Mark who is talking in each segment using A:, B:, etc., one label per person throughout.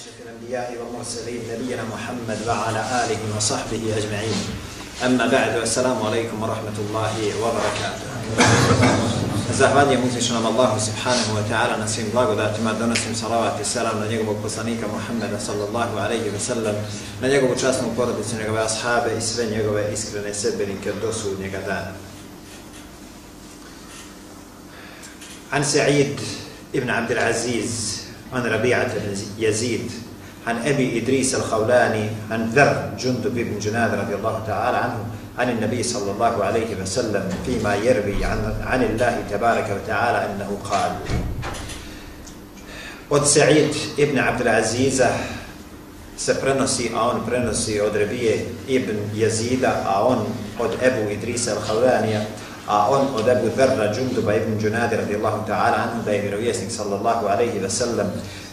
A: أشرف الأنبياء والمرسلين نبينا محمد وعلى آله وصحبه أجمعين أما بعد السلام عليكم ورحمة الله وبركاته Zahvaljujem uzvišenom Allahu subhanahu wa ta'ala na svim blagodatima, donosim salavat i salam na njegovog poslanika Muhammeda sallallahu alaihi wa sallam, na njegovu časnu porodicu, njegove ashabe i sve njegove iskrene sedbenike do sudnjega dana. عن سعيد ابن عبد العزيز عن ربيعة بن يزيد عن أبي إدريس الخولاني عن ذر جندب بن جناد رضي الله تعالى عنه عن النبي صلى الله عليه وسلم فيما يروي عن, عن الله تبارك وتعالى أنه قال od Sa'id ibn Abdelaziza se prenosi, a on prenosi od Rebije ibn Jezida, a on od Ebu Idrisa al-Hawlanija, a on od Ebu Dharra Džunduba ibn Džunadi radijallahu ta'ala anhu da je vjerovjesnik sallallahu alaihi wa sallam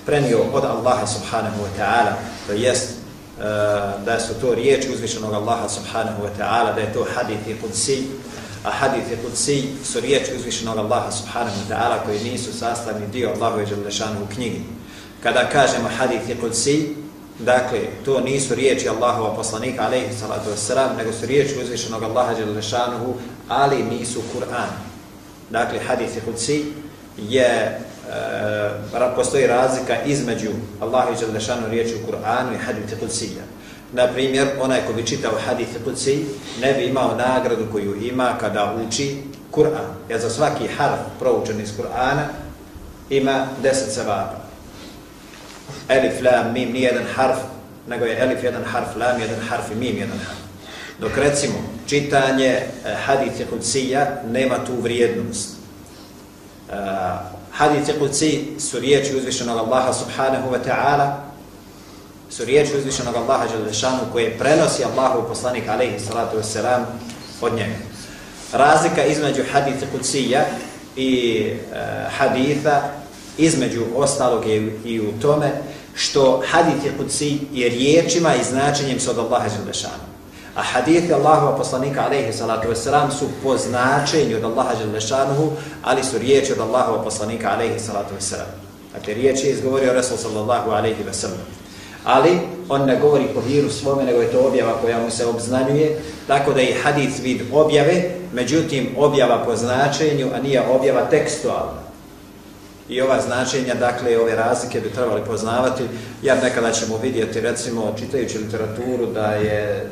A: prenio od Allaha subhanahu wa ta'ala, to jest uh, da su to riječi uzvišenog Allaha subhanahu wa ta'ala, da je to hadith i kudsi, a hadith i kudsi su riječi uzvišenog Allaha subhanahu wa ta'ala koji nisu sastavni dio Allahove i Đalešanu u knjigi. Kada kažemo hadith i kudsi, dakle, to nisu riječi Allahova poslanika, alaihi salatu wasalam, nego su riječi uzvišenog Allaha Đelešanuhu, ali nisu Kur'an. Dakle, hadith i hudsi je e, postoji razlika između Allahu i Đalešanu riječi u Kur'anu i hadith Qudsija. Na primjer, onaj ko bi čitao hadith Qudsi ne bi imao nagradu koju ima kada uči Kur'an. Jer za svaki harf proučen iz Kur'ana ima deset sevapa. Elif, lam, mim, nije jedan harf, nego je elif jedan harf, lam jedan harf i mim jedan harf. Dok recimo, čitanje eh, uh, hadith nema tu vrijednost. Eh, uh, Hadith Qudsi su riječi uzvišenog Allaha subhanahu wa ta'ala, su riječi uzvišenog Allaha Đelešanu koje prenosi Allahu poslanik alaihi salatu wasalam od njega. Razlika između haditha Qudsija i uh, haditha između ostalog je i u tome što hadith Qudsi je riječima i značenjem se od Allaha Đelešanu A hadithi Allahova poslanika alaihi salatu wasalam su po značenju od Allaha Đelešanuhu, ali su riječi od Allahova poslanika alaihi salatu wasalam. Dakle, riječ je izgovorio Resul sallallahu alaihi wasalam. Ali on ne govori po viru svome, nego je to objava koja mu se obznanjuje, tako da je hadith vid objave, međutim objava po značenju, a nije objava tekstualna. I ova značenja, dakle, ove razlike bi trebali poznavati, jer nekada ćemo vidjeti, recimo, čitajući literaturu, da je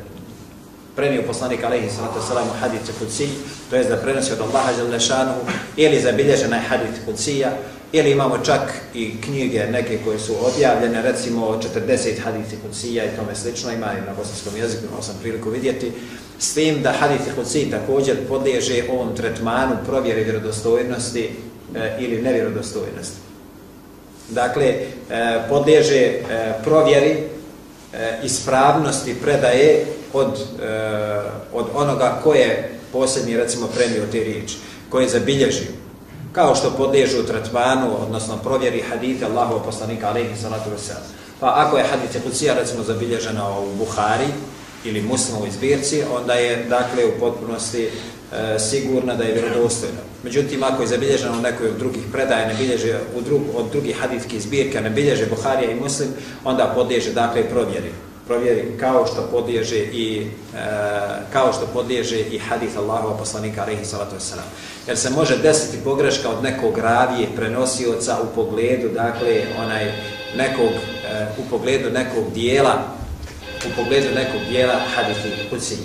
A: prenio poslanik alejhi salatu vesselam hadis kutsi, to jest da prenosi od Allaha dželle šanu ili zabilježena je hadis kutsija, ili imamo čak i knjige neke koje su objavljene recimo 40 hadisa kutsija i tome slično ima i na bosanskom jeziku imao sam priliku vidjeti s tim da hadis kutsi također podliježe ovom tretmanu provjere vjerodostojnosti e, ili nevjerodostojnosti. Dakle e, podliježe e, provjeri e, ispravnosti predaje od, e, od onoga ko je posljednji, recimo, premio te riječi, ko je zabilježio. Kao što podliježu tretmanu, odnosno provjeri hadite Allahova poslanika, alaihi salatu wasalam. Pa ako je hadite kucija, recimo, zabilježena u Buhari ili muslimovoj zbirci, onda je, dakle, u potpunosti e, sigurna da je vjerodostojna. Međutim, ako je zabilježena u nekoj od drugih predaja, ne bilježe u drug, od drugih haditskih zbirka, ne bilježe Buharija i Muslim, onda podliježe, dakle, provjeri provjeri kao što podliježe i e, kao što podliježe i hadis Allahova poslanika alejhi salatu vesselam. Jer se može desiti pogreška od nekog ravije prenosioca u pogledu dakle onaj nekog e, u pogledu nekog dijela u pogledu nekog dijela hadisi kutsi.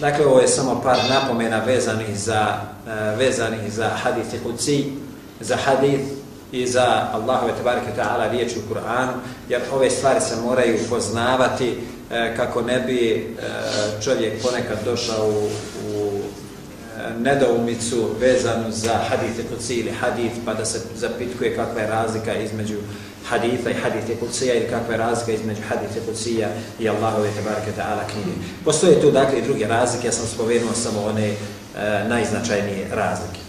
A: Dakle ovo je samo par napomena vezanih za e, vezanih za hadis kutsi, za hadis i za Allahove tabarike ta'ala riječi u Kur'anu, jer ove stvari se moraju poznavati e, kako ne bi e, čovjek ponekad došao u, u e, nedoumicu vezanu za hadite kuci ili hadith, pa da se zapitkuje kakva je razlika između haditha i hadite kucija ili kakva je razlika između hadite kucija i Allahove tabarike ta'ala knjige. Postoje tu dakle i druge razlike, ja sam spomenuo samo one e, najznačajnije razlike.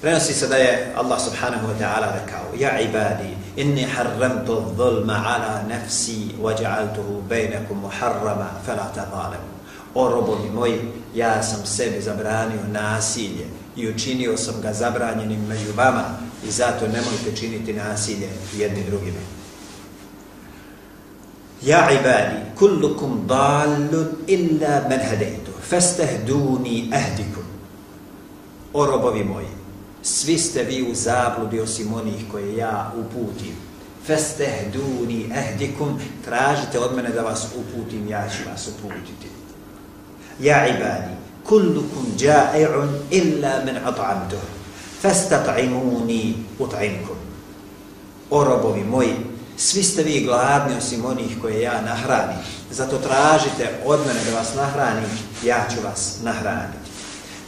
A: Prenosi se da je Allah subhanahu wa ta'ala rekao Ja ibadi, inni harramtu dhulma ala nafsi wa ja'altuhu bejnekum muharrama fela ta'zalemu. O robovi moji, ja sam sebi zabranio nasilje i učinio sam ga zabranjenim među vama i zato nemojte činiti nasilje jedni drugima. Ja ibadi, kullukum dalun illa men hadejtu, festehduni ehdikum. O robovi moji, svi ste vi u zabludi osim onih koje ja uputim. Festehduni ehdikum, tražite od mene da vas uputim, ja ću vas uputiti. Ja ibadi, kullukum ja'i'un illa men at'amtuh, festat'imuni ut'imkum. O robovi moji, svi ste vi gladni osim onih koje ja nahranim. Zato tražite od mene da vas nahranim, ja ću vas nahraniti.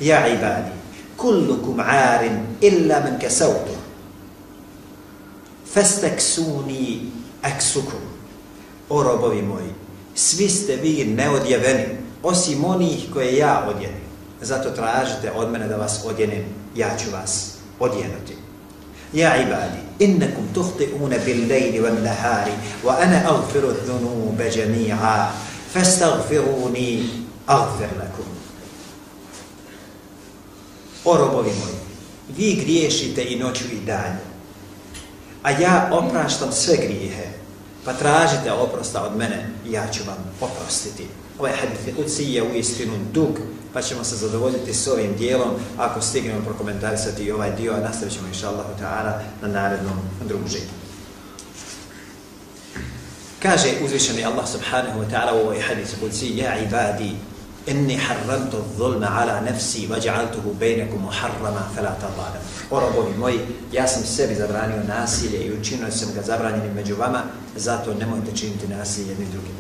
A: Ja ibadi, kullukum arin illa men kesautu. fastaksuni aksukum O robovi moji, svi ste vi neodjeveni, osim onih koje ja odjenim. Zato tražite od mene da vas odjenim, ja ću vas odjenuti. Ja ibadi, innakum tuhti'una bil lejli van nahari, wa ana agfiru dhunube jami'a, fastaghfiruni agfir lakum. O robovi moji, vi griješite i noću i danju, a ja opraštam sve grijehe, pa tražite oprosta od mene, ja ću vam oprostiti. Ovaj hadith kuci je u istinu dug, pa ćemo se zadovoljiti s ovim dijelom ako stignemo prokomentarisati i ovaj dio, a nastavit ćemo inša Allah na narednom druženju. Kaže uzvišeni Allah subhanahu wa ta'ala u ovoj hadith kuci, Ja ibadi, inni harramtu zulma ala nafsi wa ja'altuhu bainakum muharrama fala tadhalam. O robovi moji, ja sam sebi zabranio nasilje i učinio sam ga zabranjenim među vama, zato nemojte činiti nasilje jedni drugim.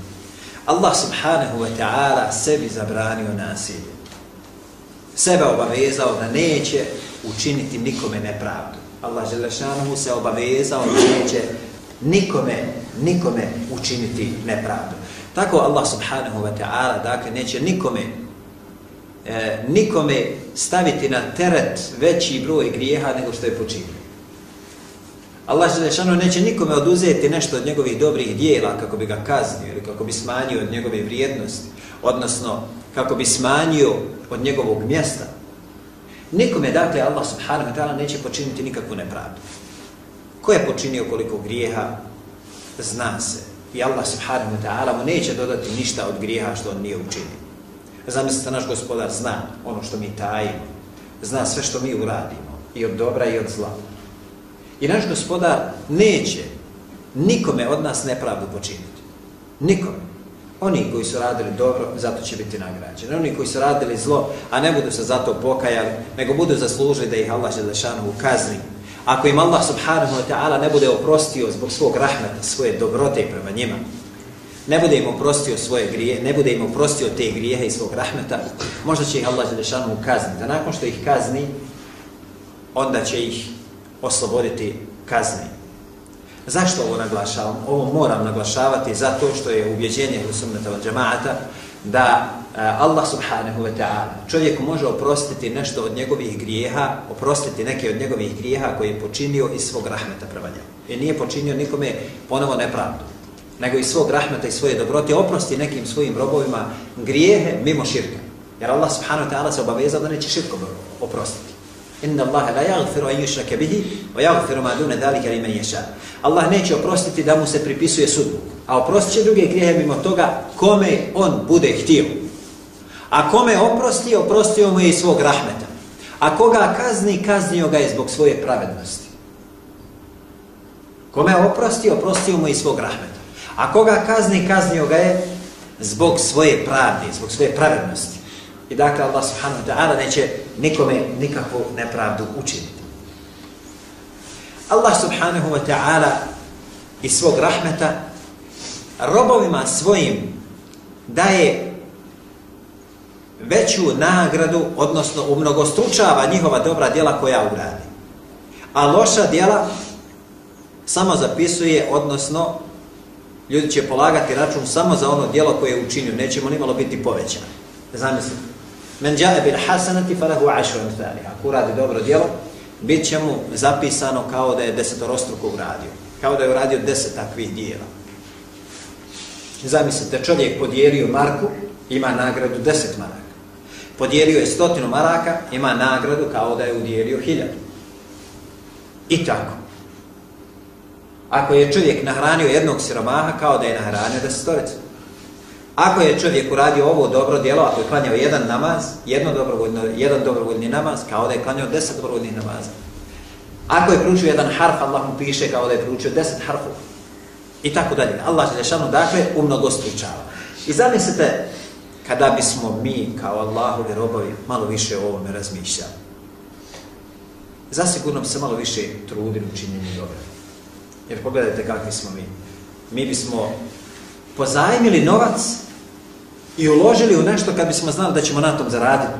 A: Allah subhanahu wa ta'ala sebi zabranio nasilje. Sebe obavezao da neće učiniti nikome nepravdu. Allah Želešanohu se obavezao da neće nikome, nikome učiniti nepravdu. Tako Allah subhanahu wa ta'ala dakle neće nikome e, nikome staviti na teret veći broj grijeha nego što je počinio. Allah Želešanu neće nikome oduzeti nešto od njegovih dobrih dijela kako bi ga kaznio ili kako bi smanjio od njegove vrijednosti, odnosno kako bi smanjio od njegovog mjesta. Nikome, dakle, Allah subhanahu wa ta'ala neće počiniti nikakvu nepravdu. Ko je počinio koliko grijeha, zna se. I Allah subhanahu wa ta'ala mu neće dodati ništa od grijeha što on nije učinio. Zamislite, naš gospodar zna ono što mi tajimo. Zna sve što mi uradimo. I od dobra i od zla. I naš gospodar neće nikome od nas nepravdu počiniti. Nikome. Oni koji su radili dobro, zato će biti nagrađeni. Oni koji su radili zlo, a ne budu se zato pokajali, nego budu zaslužili da ih Allah Želešanu kazni. Ako im Allah subhanahu wa ta'ala ne bude oprostio zbog svog rahmeta, svoje dobrote prema njima, ne bude im oprostio svoje grije, ne bude im oprostio te grijehe i svog rahmeta, možda će ih Allah Želešanu kazniti. Da nakon što ih kazni, onda će ih osloboditi kazni. Zašto ovo naglašavam? Ovo moram naglašavati zato što je ubjeđenje sunnata od džemaata da Eh, Allah subhanahu wa ta'ala čovjek može oprostiti nešto od njegovih grijeha, oprostiti neke od njegovih grijeha koje je počinio iz svog rahmeta prema njemu. Jer nije počinio nikome ponovo nepravdu, nego iz svog rahmeta i svoje dobrote oprosti nekim svojim robovima grijehe mimo širka. Jer Allah subhanahu wa ta'ala se obavezao da neće širkom oprostiti. Inna Allaha la yaghfiru an yushraka bihi wa yaghfiru ma duna zalika liman yasha. Allah neće oprostiti da mu se pripisuje sudbu, a oprostit će druge grijehe mimo toga kome on bude htio. A kome oprosti, oprostio mu je i svog rahmeta. A koga kazni, kaznio ga je zbog svoje pravednosti. Kome oprosti, oprostio mu je i svog rahmeta. A koga kazni, kaznio ga je zbog svoje pravde, zbog svoje pravednosti. I dakle, Allah subhanahu wa ta'ala neće nikome nikakvu nepravdu učiniti. Allah subhanahu wa ta'ala iz svog rahmeta robovima svojim daje veću nagradu, odnosno umnogostručava njihova dobra djela koja uradi. A loša djela samo zapisuje, odnosno ljudi će polagati račun samo za ono djelo koje je učinio, nećemo nimalo biti povećani. Zamislite. Men jae bil hasanati falahu ashru amthaliha. Ako uradi dobro djelo, bit će mu zapisano kao da je desetorostruko uradio. Kao da je uradio deset takvih dijela. Zamislite, čovjek podijelio marku, ima nagradu deset maraka. Podijelio je stotinu maraka, ima nagradu kao da je udjelio hiljadu. I tako. Ako je čovjek nahranio jednog siromaha, kao da je nahranio desetoricu. Ako je čovjek uradio ovo dobro djelo, ako je klanjao jedan namaz, jedno dobrovoljno, jedan dobrovoljni namaz, kao da je klanjao deset dobrovoljnih namaza. Ako je pručio jedan harf, Allah mu piše kao da je pručio deset harfova. I tako dalje. Allah je lešano, dakle, umnogostručava. I zamislite, kada bismo mi, kao Allahovi robovi, malo više o ovome razmišljali. Zasigurno bi se malo više trudili u činjenju dobra. Jer pogledajte kakvi smo mi. Mi bismo pozajmili novac i uložili u nešto kad bismo znali da ćemo na tom zaraditi.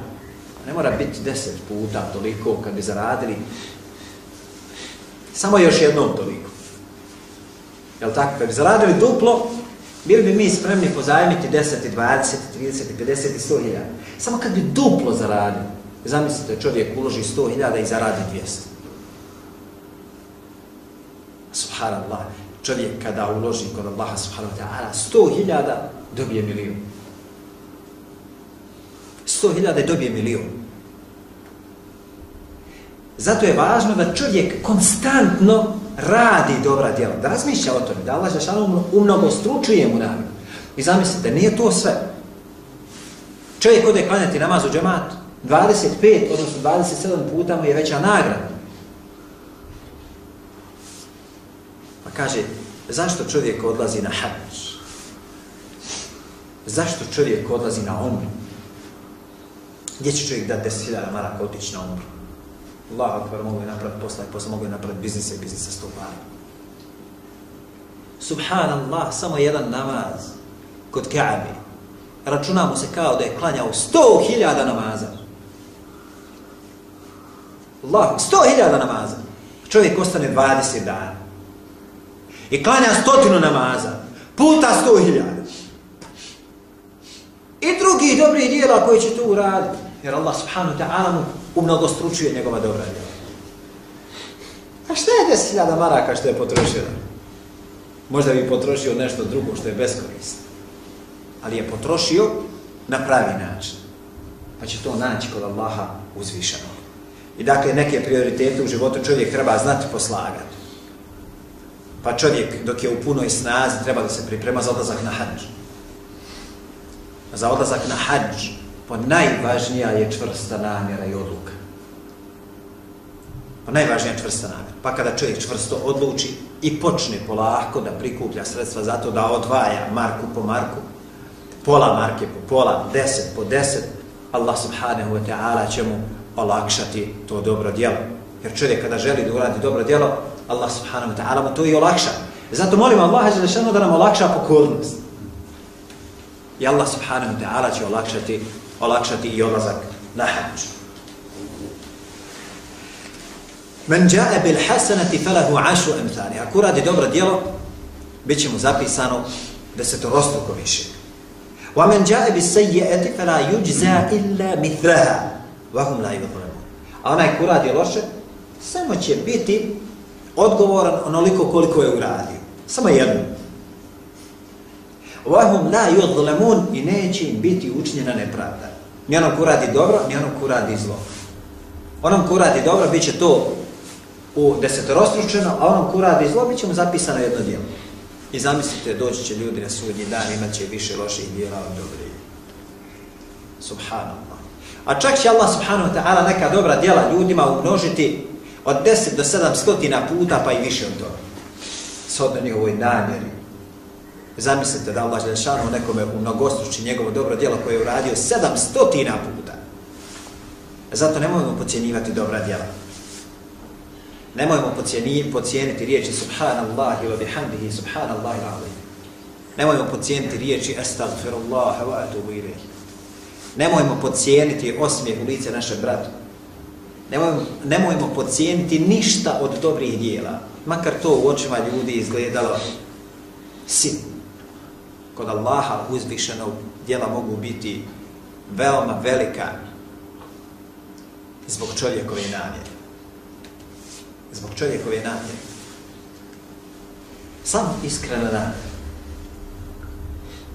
A: Ne mora biti deset puta toliko kad bi zaradili. Samo još jednom toliko. Jel tako? Kad bi zaradili duplo, bili bi mi spremni pozajmiti 10, 20, 30, 50 i 100 hiljada. Samo kad bi duplo zaradio, Zamislite, čovjek uloži 100 hiljada i zaradi 200. Subhanallah. Čovjek kada uloži kod Allaha subhanahu wa ta'ala 100 hiljada dobije milijun. 100 hiljada dobije milijun. Zato je važno da čovjek konstantno radi dobra djela. Da razmišlja o tome. Da Allah Žešanu umnogo stručuje mu namjer. I zamislite, nije to sve. Čovjek ode klanjati namaz u džematu. 25, odnosno 27 puta mu je veća nagrada. Pa kaže, zašto čovjek odlazi na hađ? Zašto čovjek odlazi na omru? Gdje će čovjek dati 10.000 maraka otići na omru? Allah akbar mogu je napraviti posla i posla mogu je napraviti biznisa i biznisa sto para. Subhanallah, samo jedan namaz kod Kaabe. Računamo se kao da je klanjao sto hiljada namaza. Allah, sto hiljada namaza. Čovjek ostane 20 dana. I klanja stotinu namaza. Puta sto hiljada. I drugi dobrih dijela koji će tu uraditi. Jer Allah subhanahu ta'ala mu umnogostručuje njegova dobra djela. A šta je deset hiljada maraka što je potrošio? Možda bi potrošio nešto drugo što je beskorisno. Ali je potrošio na pravi način. Pa će to naći kod Allaha uzvišeno. I dakle, neke prioritete u životu čovjek treba znati poslagati. Pa čovjek, dok je u punoj snazi, treba da se priprema za odlazak na hađ. Za odlazak na hađ, Pa najvažnija je čvrsta namjera i odluka. Pa najvažnija je čvrsta namjera. Pa kada čovjek čvrsto odluči i počne polako da prikuplja sredstva zato da odvaja marku po marku, pola marke po pola, deset po deset, Allah subhanahu wa ta'ala će mu olakšati to dobro djelo. Jer čovjek kada želi da uradi dobro djelo, Allah subhanahu wa ta'ala mu to i olakša. Zato molim Allah da nam olakša pokornost. I Allah subhanahu wa ta'ala će olakšati olakšati i odlazak na hađ. Men jae bil hasanati falahu ašu emthani. Ako radi dobro djelo, bit će mu zapisano desetorostruko više. Wa men jae bis sejjeti fala yujza illa mithraha. Vahum la yudhlamu. A onaj ko radi loše, samo će biti odgovoran onoliko koliko je uradio. Samo jedno. وَهُمْ لَا يُظْلَمُونَ i neće im biti učinjena nepravda. Ni onom ko radi dobro, ni onom ko radi zlo. Onom ko radi dobro, bit će to u desetorostručeno, a onom ko radi zlo, bit će mu zapisano jedno djelo. I zamislite, doći će ljudi na sudnji dan, imat će više loših djela od dobrih. Subhanallah. A čak će Allah subhanahu wa ta'ala neka dobra djela ljudima umnožiti od 10 do 700 puta, pa i više od toga. Sodno ovoj namjeri, Zamislite da Allah Želešanu nekome u mnogostruči njegovo dobro djelo koje je uradio sedam stotina puta. Zato nemojmo pocijenivati dobra djela. Nemojmo pocijeniti riječi Subhanallahi wa bihamdihi Subhanallahi alim. Nemojmo pocijeniti riječi Astagfirullah wa atubu ilaih. Nemojmo pocijeniti osmijeh u lice našeg brata. Nemojmo, nemojmo pocijeniti ništa od dobrih dijela. Makar to u očima ljudi izgledalo sitno kod Allaha uzvišenog djela mogu biti veoma velika zbog čovjekove namjere. Zbog čovjekove namjere. Samo iskrena namjera.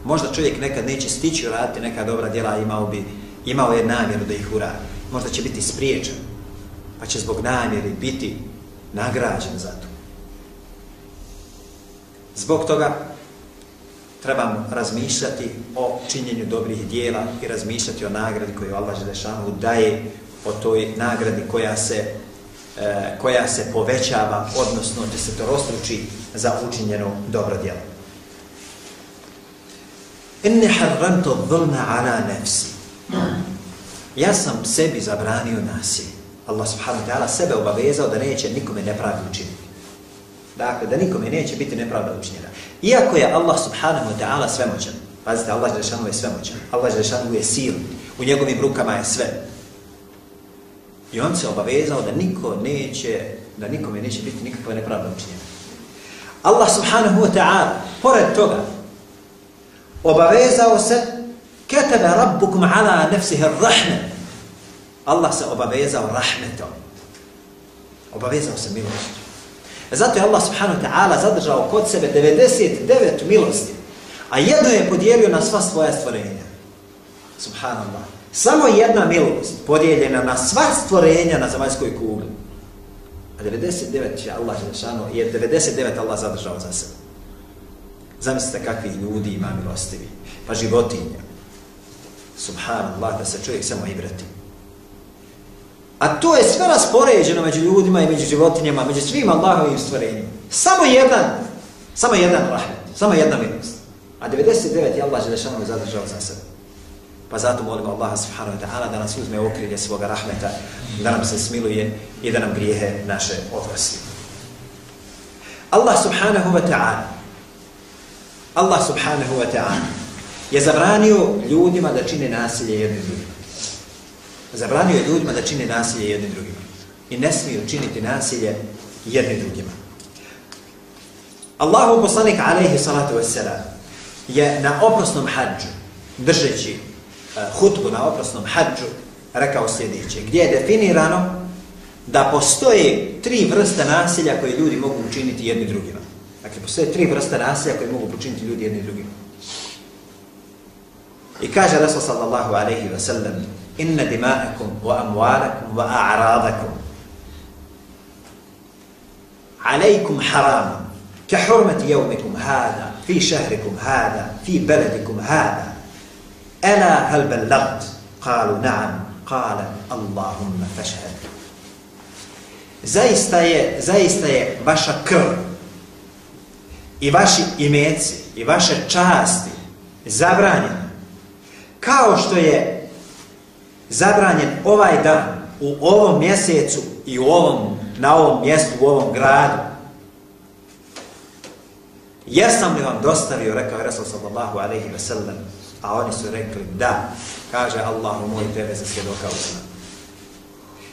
A: Možda čovjek nekad neće stići uraditi neka dobra djela, imao bi imao je namjeru da ih uradi. Možda će biti spriječan, pa će zbog namjeri biti nagrađen za to. Zbog toga trebamo razmišljati o činjenju dobrih dijela i razmišljati o nagradi koju Allah Želešanu daje o toj nagradi koja se, e, koja se povećava, odnosno da se to rostruči za učinjeno dobro djelo. Inni harranto dhulna ala nefsi. Ja sam sebi zabranio nasilje. Allah subhanahu wa ta'ala sebe obavezao da neće nikome nepravdu učiniti. Dakle, da nikome neće biti nepravda učinjena. Iako je Allah subhanahu wa ta'ala svemoćan, pazite, Allah Želešanu je svemoćan, Allah Želešanu je sil, u njegovim rukama je sve. I on se obavezao da niko neće, da nikome neće biti nikakva nepravda učinjena. Allah subhanahu wa ta'ala, pored toga, obavezao se ketebe rabbukum ala nefsihi rahme. Allah se obavezao rahmetom. Obavezao se milošću. Zato je Allah subhanahu wa ta'ala zadržao kod sebe 99 milosti, a jedno je podijelio na sva svoja stvorenja. Subhanallah. Samo jedna milost podijeljena na sva stvorenja na zemaljskoj kugli. A 99 je Allah Želešanu, je 99 Allah zadržao za sebe. Zamislite kakvi ljudi ima milostivi. Pa životinja. Subhanallah, da se čovjek samo ibrati. A to je sve raspoređeno među ljudima i među životinjama, među svim Allahovim stvorenjima. Samo jedan, samo jedan rahmet, samo jedna milost. A 99 je Allah Želešanu zadržao za sebe. Pa zato molimo Allaha subhanahu wa ta'ala da nas uzme okrilje svoga rahmeta, da nam se smiluje i da nam grijehe naše odvrsi. Allah subhanahu wa ta'ala Allah subhanahu wa ta'ala je zabranio ljudima da čine nasilje jednim drugim. Zabranio je ljudima da čine nasilje jednim drugima. I ne smiju činiti nasilje jednim drugima. Allahu poslanik alaihi salatu wassalam je na oprosnom hađu držeći uh, hutbu na oprosnom hađu rekao sljedeće, gdje je definirano da postoje tri vrste nasilja koje ljudi mogu učiniti jedni drugima. Dakle, postoje tri vrste nasilja koje mogu učiniti ljudi jedni drugima. I kaže Rasul sallallahu alaihi wa sallam inna dima'akum wa amwalakum wa a'radakum عليكم حرام كحرمة يومكم هذا في شهركم هذا في بلدكم هذا ألا هل بلغت قالوا نعم قال اللهم فاشهد zaista je, zaista je vaša krv i vaši imeci i vaše časti zabranjene kao što je zabranjen ovaj dan u ovom mjesecu i u ovom, na ovom mjestu, u ovom gradu. Jesam li vam dostavio, rekao Resul sallallahu alaihi wa sallam, a oni su rekli da, kaže Allahu moj tebe za svjedoka uzma.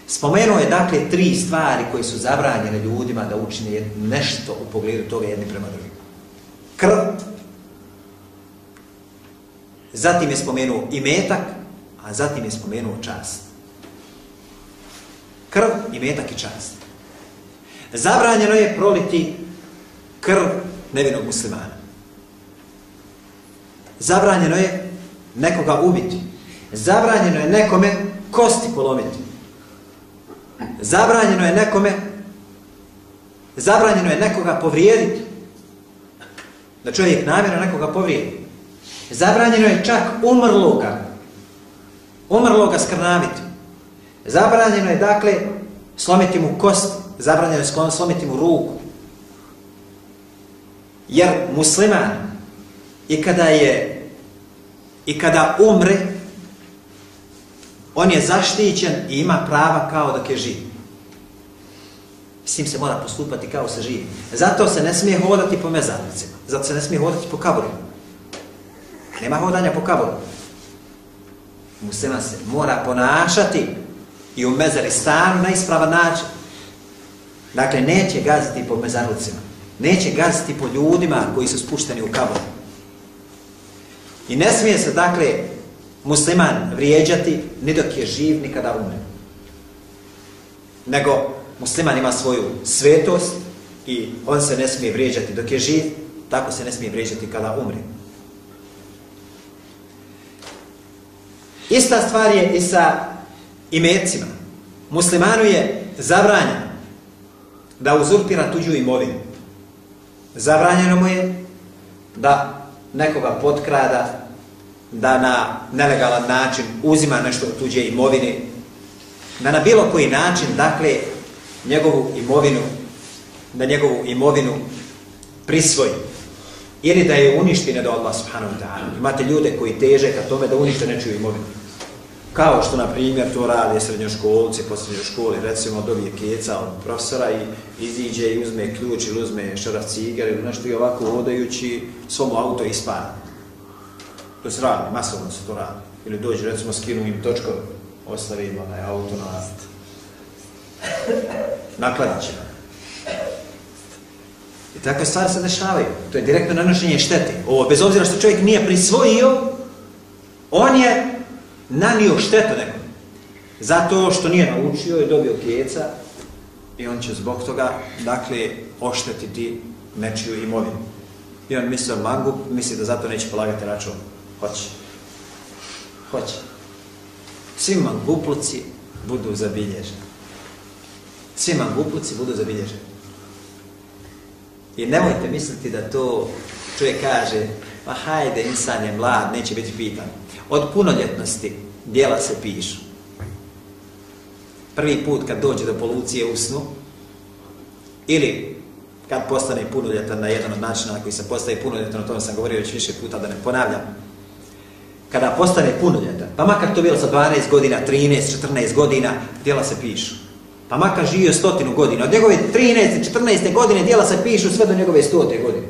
A: Spomenuo je dakle tri stvari koje su zabranjene ljudima da učine nešto u pogledu toga jedni prema drugim. Krv, zatim je spomenuo i metak, a zatim je spomenuo čast. Krv i metak i čast. Zabranjeno je proliti krv nevinog muslimana. Zabranjeno je nekoga ubiti. Zabranjeno je nekome kosti polomiti. Zabranjeno je nekome zabranjeno je nekoga povrijediti. Da čovjek namjerno nekoga povrijedi. Zabranjeno je čak umrloga umrloga skrnaviti. Zabranjeno je, dakle, slomiti mu kost, zabranjeno je slomiti mu ruku. Jer musliman, i kada je, i kada umre, on je zaštićen i ima prava kao dok je živ. S tim se mora postupati kao se živi. Zato se ne smije hodati po mezarnicima. Zato se ne smije hodati po kaburima. Nema hodanja po kaburima musliman se mora ponašati i u mezari stanu na ispravan način. Dakle, neće gaziti po mezarucima. Neće gaziti po ljudima koji su spušteni u kabor. I ne smije se, dakle, musliman vrijeđati ni dok je živ, ni kada umre. Nego, musliman ima svoju svetost i on se ne smije vrijeđati dok je živ, tako se ne smije vrijeđati kada umre. Ista stvar je i sa imecima. Muslimanu je zabranjeno da uzurpira tuđu imovinu. Zabranjeno mu je da nekoga potkrada, da na nelegalan način uzima nešto od tuđe imovine, da na bilo koji način, dakle, njegovu imovinu, da njegovu imovinu prisvoji. Ili da je uništi ne do Allah subhanahu wa ta'ala. Imate ljude koji teže ka tome da unište nečiju imovinu. Kao što, na primjer, to rade srednjoškolci po srednjoškoli, recimo dobije keca od profesora i iziđe i uzme ključ ili uzme šaraf cigar ili nešto i ovako vodajući svom auto ispada. To se radi, masovno se to radi. Ili dođe, recimo, skinu im točkove, ostavi im onaj auto na nakladit će. I takve stvari se dešavaju. To je direktno nanošenje štete. Ovo, bez obzira što čovjek nije prisvojio, on je nanio štetu nekom. Zato što nije naučio i dobio keca i on će zbog toga, dakle, oštetiti nečiju imovinu. I on misli o mangu, misli da zato neće polagati račun. Hoće. Hoće. Svi mangupluci budu zabilježeni. Svi mangupluci budu zabilježeni. I nemojte misliti da to čovjek kaže, pa hajde, insan je mlad, neće biti pitan. Od punoljetnosti dijela se pišu. Prvi put kad dođe do polucije u snu, ili kad postane punoljetan na jedan od načina na koji se postaje punoljetan, o tome sam govorio već više puta da ne ponavljam, kada postane punoljetan, pa makar to bilo sa 12 godina, 13, 14 godina, dijela se pišu. Pa makar živio stotinu godina, od njegove 13, 14 godine dijela se pišu sve do njegove stote godine.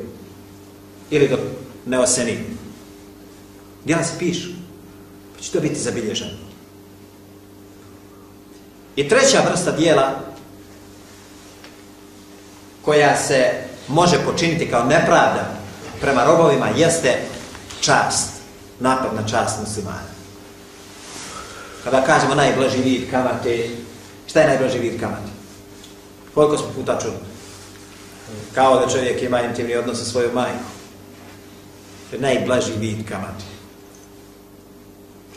A: Ili do neoseni. Dijela se pišu Pa će to biti zabilježeno. I treća vrsta dijela koja se može počiniti kao nepravda prema robovima jeste čast, napad na čast muslimana. Kada kažemo najblaži vid kamate, šta je najblaži vid kamate? Koliko smo puta čuli? Kao da čovjek ima intimni odnos sa svojom majkom. To je najblaži vid kamate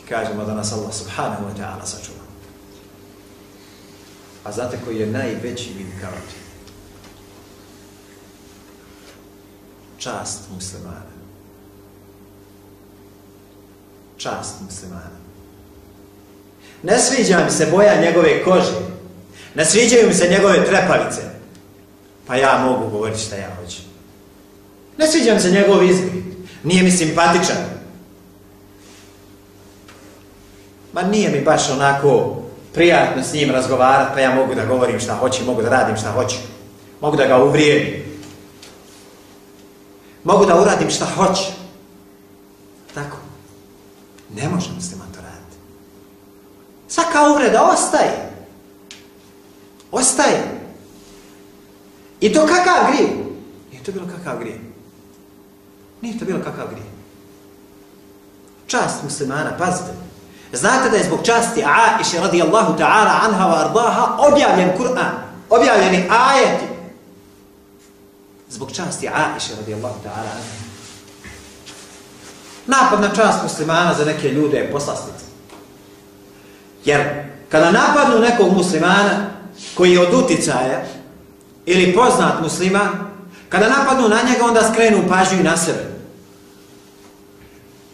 A: kažemo da nas Allah subhanahu wa ta'ala sačuva. A znate koji je najveći vid karoti? Čast muslimana. Čast muslimana. Ne sviđa mi se boja njegove kože. Ne sviđaju mi se njegove trepavice. Pa ja mogu govoriti šta ja hoću. Ne sviđa mi se njegov izgled. Nije mi simpatičan. Ma nije mi baš onako prijatno s njim razgovarati, pa ja mogu da govorim šta hoću, mogu da radim šta hoću. Mogu da ga uvrijedim. Mogu da uradim šta hoću. Tako. Ne može musliman to raditi. Svaka uvreda ostaje. Ostaje. I to kakav grije? Nije to bilo kakav grije. Nije to bilo kakav grije. Čast muslimana, pazite. Znate da je zbog časti Aisha radijallahu ta'ala anha wa ardaha objavljen Kur'an, objavljeni ajeti. Zbog časti Aisha radijallahu ta'ala anha. Napad na čast muslimana za neke ljude je poslastica. Jer kada napadnu nekog muslimana koji je od uticaja ili poznat musliman, kada napadnu na njega onda skrenu pažnju na sebe.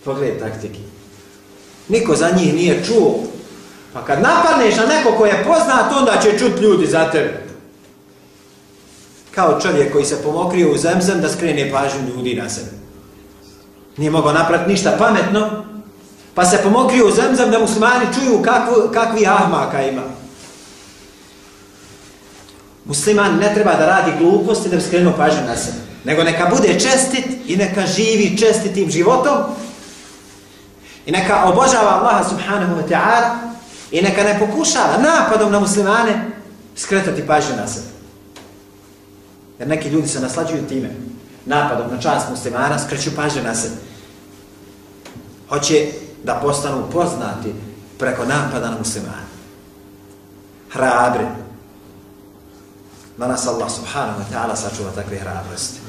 A: Pogledaj taktiki. Niko za njih nije čuo. Pa kad napadneš na neko ko je poznat, onda će čut ljudi za tebe. Kao čovjek koji se pomokrio u zemzem da skrene pažnju ljudi na sebe. Nije mogao napraviti ništa pametno, pa se pomokrio u zemzem da muslimani čuju kakvu, kakvi ahmaka ima. Musliman ne treba da radi gluposti da bi skrenuo pažnju na sebe. Nego neka bude čestit i neka živi čestitim životom I neka obožava Allaha subhanahu wa ta'ala i neka ne pokušava napadom na muslimane skretati pažnju na sebe. Jer neki ljudi se naslađuju time. Napadom na čast muslimana skreću pažnju na sebe. Hoće da postanu poznati preko napada na muslimane. Hrabri. Da nas Allah subhanahu wa ta'ala sačuva takve hrabrosti.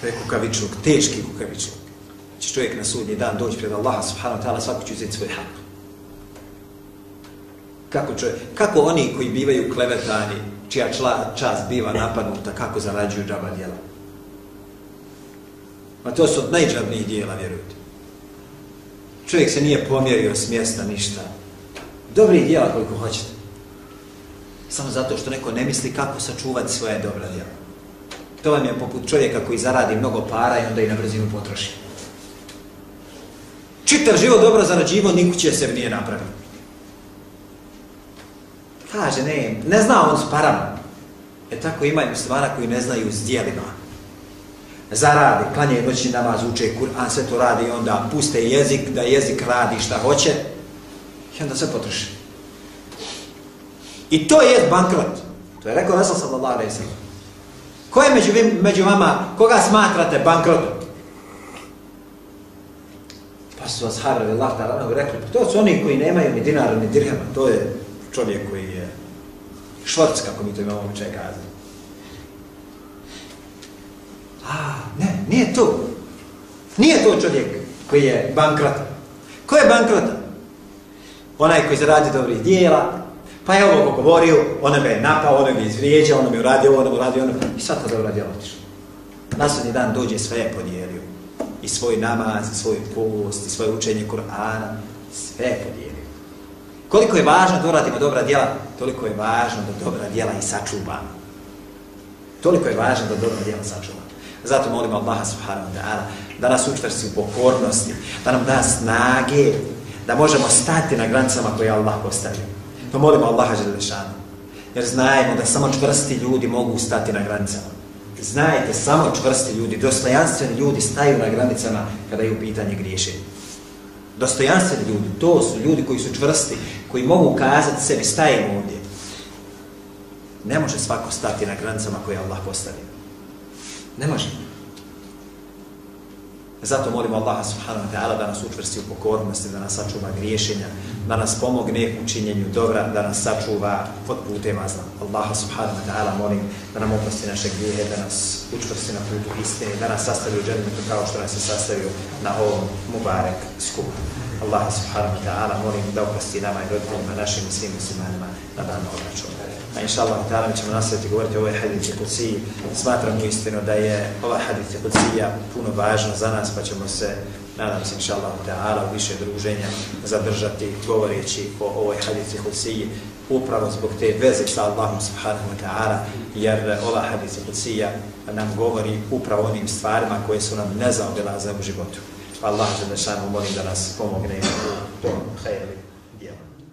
A: To je kukavičluk, teški kukavičluk će čovjek na sudnji dan doći pred Allaha subhanahu wa ta'ala svako će uzeti svoj hak. Kako, čovjek, kako oni koji bivaju klevetani, čija čla, čast biva napadnuta, kako zarađuju džaba djela? Ma to su od najđabnijih dijela, vjerujte. Čovjek se nije pomjerio s mjesta, ništa. Dobri dijela koliko hoćete. Samo zato što neko ne misli kako sačuvati svoje dobra djela. To vam je poput čovjeka koji zaradi mnogo para i onda i na brzinu potroši. Čitav život dobro zarađivo, niko će se nije napravio. Kaže, ne, ne zna on s parama. E tako imaju stvara koji ne znaju s dijelima. Zaradi, klanje noćni namaz, uče Kur'an, sve to radi i onda puste jezik, da jezik radi šta hoće i onda sve potroši. I to je bankrot. To je rekao Rasul sallallahu alaihi sallam. Ko je među, među vama, koga smatrate bankrotom? Pa su vas harali, Allah ta'ala, rekli, to su oni koji nemaju ni dinara, ni dirhama. To je čovjek koji je švrc, kako mi to imamo običaj kazati. A, ne, nije to. Nije to čovjek koji je bankrata. Ko je bankrata? Onaj koji zaradi dobrih dijela, pa je ovo govorio, ono me je napao, ono me je izvrijeđao, ono mi uradio, ono mi uradio, ono i sad to dobro djelo otišao. Naslednji dan dođe sve je podijelio. I svoj namaz, i svoj post, i svoje učenje Kur'ana, sve je podijelio. Koliko je važno da uradimo dobra djela, toliko je važno da dobra djela i sačuvamo. Toliko je važno da dobra djela sačuvamo. Zato molimo Allaha subhanahu wa ta'ala da nas učvrsti u pokornosti, da nam da snage, da možemo stati na granicama koje Allah postavio. To molimo Allaha želešanu. Jer znajemo da samo čvrsti ljudi mogu stati na granicama. Znajte, samo čvrsti ljudi, dostojanstveni ljudi staju na granicama kada je u pitanje griješenja dostojanstveni ljudi, to su ljudi koji su čvrsti, koji mogu kazati sebi stajem ovdje. Ne može svako stati na granicama koje Allah postavio. Ne može. Zato molimo Allaha subhanahu wa ta'ala da nas učvrsti u pokornosti, da nas sačuva griješenja, da nas pomogne u činjenju dobra, da nas sačuva od putema zna. Allaha subhanahu wa ta'ala molim da nam oprosti naše grijehe, da nas učvrsti na putu istine, da nas sastavi u džernetu kao što nas je sastavio na ovom Mubarek skupu. Allaha subhanahu wa ta'ala molim da oprosti nama i roditeljima, našim i svim muslimanima na dan obračuna. A inša Allah, ta'ala mi ćemo nastaviti govoriti o ovoj hadithi kuciji. Smatram uistinu da je ova hadithi kucija puno važna za nas, pa ćemo se, nadam se, inša Allah, ta'ala, više druženja zadržati govoreći o ovoj hadithi kuciji upravo zbog te veze sa Allahom subhanahu wa ta'ala, jer ova hadithi kucija nam govori upravo onim stvarima koje su nam nezaobilaze u životu. Pa Allah, želešanu, molim da nas pomogne u tom hajeli.